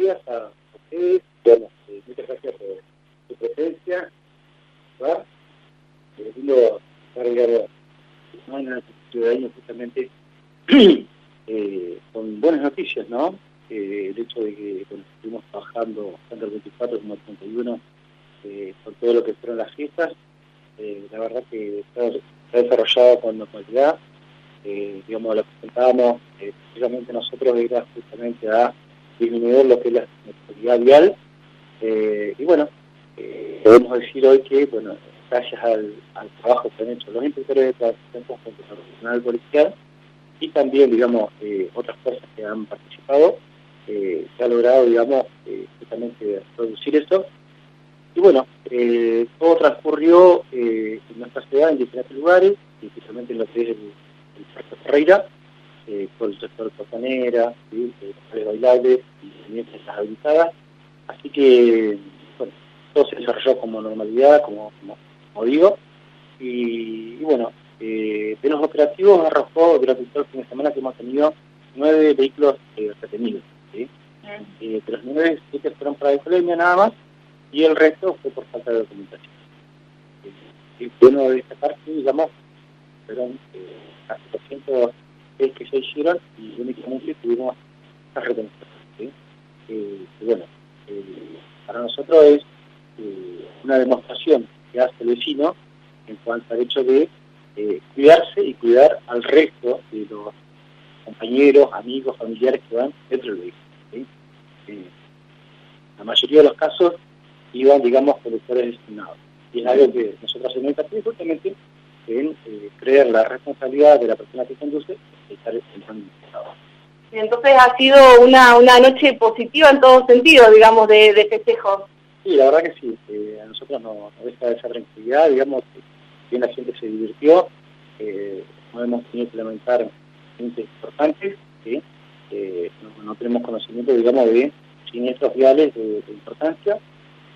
días a ustedes. Bueno, eh, muchas gracias por su presencia. ¿verdad? Eh, lindo estar semana ciudadano justamente eh, con buenas noticias, ¿no? Eh, el hecho de que bueno, estuvimos trabajando tanto el 24 como el 31 eh, con todo lo que fueron las fiestas. Eh, la verdad que está, está desarrollado con normalidad. Eh, digamos, lo que presentábamos, precisamente nosotros era justamente a disminuir lo que es la actividad vial. Eh, y bueno, eh, podemos decir hoy que, bueno, gracias al, trabajo que han hecho los inspectores de tránsito junto con el policial y también, digamos, eh, otras fuerzas que han participado, se ha logrado, digamos, justamente reducir esto. Y bueno, todo transcurrió en nuestra ciudad en diferentes lugares, especialmente en lo que es el, el Parque Ferreira, con el sector costanera, ¿sí? los bailables las habilitadas. Así que, bueno, todo se desarrolló como normalidad, como, como, como digo. Y, y bueno, eh, de los operativos arrojó durante todo el fin de semana que hemos tenido nueve vehículos eh, retenidos. ¿sí? Mm. Eh, de los nueve, siete fueron para alcoholemia nada más y el resto fue por falta de documentación. y bueno destacar que, digamos, fueron casi 200 que se hicieron y únicamente tuvimos estas retenciones. Y bueno, para nosotros es una demostración que hace el vecino en cuanto al hecho de eh, cuidarse y cuidar al resto de los compañeros, amigos, familiares que van dentro del vehículo. Eh, la mayoría de los casos iban, digamos, conductores designados. Y es algo que nosotros hacemos hincapié justamente en eh, creer la responsabilidad de la persona que conduce y estar en Entonces ha sido una, una noche positiva en todo sentido, digamos, de, de festejo. Sí, la verdad que sí. a nosotros nos no deja esa tranquilidad, digamos, que bien la gente se divirtió, no hemos tenido que lamentar gente importantes, ¿sí? no, tenemos conocimiento, digamos, de siniestros viales de, de importancia,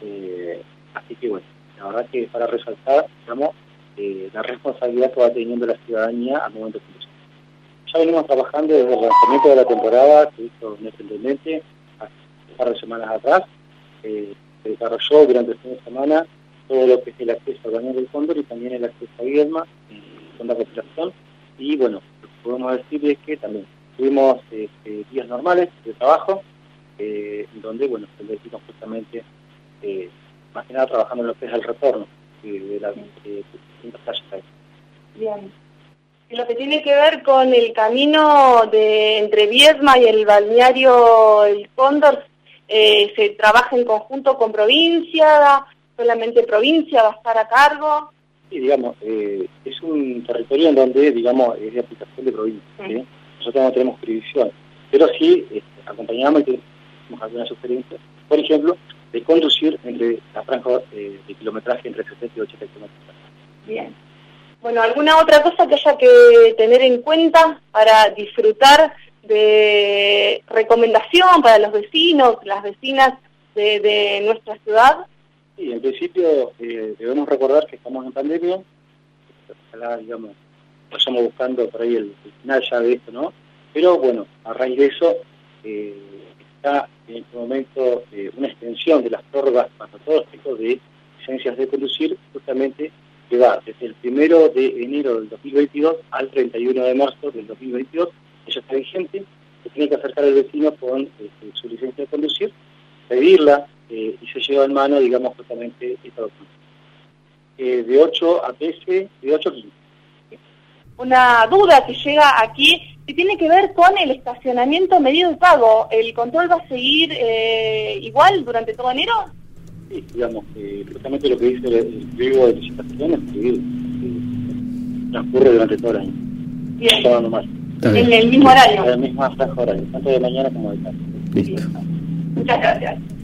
eh, así que bueno, la verdad que para resaltar, digamos, eh, la responsabilidad que va teniendo la ciudadanía al momento conducir. Ya venimos trabajando desde el lanzamiento de la temporada que hizo nuestro intendente hace un par de semanas atrás, eh, se desarrolló durante el fin de semana todo lo que es el acceso al baño del cóndor y también el acceso a Viedma, con la cooperación. Y bueno, lo que podemos decir es que también tuvimos este, días normales de trabajo, eh, donde, bueno, vecino justamente, eh, más que nada trabajando en lo que es el retorno de las distintas calles. Bien. Lo que tiene que ver con el camino de entre Viedma y el balneario El Cóndor, eh, ¿se trabaja en conjunto con provincia? solamente provincia va a estar a cargo. Sí, digamos, eh, es un territorio en donde, digamos, es de aplicación de provincia. ¿sí? Nosotros no tenemos jurisdicción, pero sí este, acompañamos y tenemos algunas sugerencias. Por ejemplo, de conducir entre la franja eh, de kilometraje entre 60 y 80 kilómetros. Bien. Bueno, ¿alguna otra cosa que haya que tener en cuenta para disfrutar de recomendación para los vecinos, las vecinas de, de nuestra ciudad? Sí, en principio eh, debemos recordar que estamos en pandemia, ojalá, digamos, vayamos buscando por ahí el, el, final ya de esto, ¿no? Pero bueno, a raíz de eso eh, está en este momento eh, una extensión de las prórrogas para todos tipos de licencias de conducir, justamente que va desde el primero de enero del 2022 al 31 de marzo del 2022, eso está vigente, se tiene que acercar el vecino con este, su licencia de conducir, pedirla eh, y se lleva en mano, digamos, justamente esta documentación. Eh, de 8 a 13, de 8 a 15. Una duda que llega aquí, que tiene que ver con el estacionamiento medido de pago. ¿El control va a seguir eh, igual durante todo enero? Sí, digamos, eh, justamente lo que dice el, el pliego de licitaciones que eh, transcurre durante todo el año. Bien. Todo nomás. En el mismo horario. En el mismo franja horario, tanto de mañana como de tarde. Listo. Muchas gracias.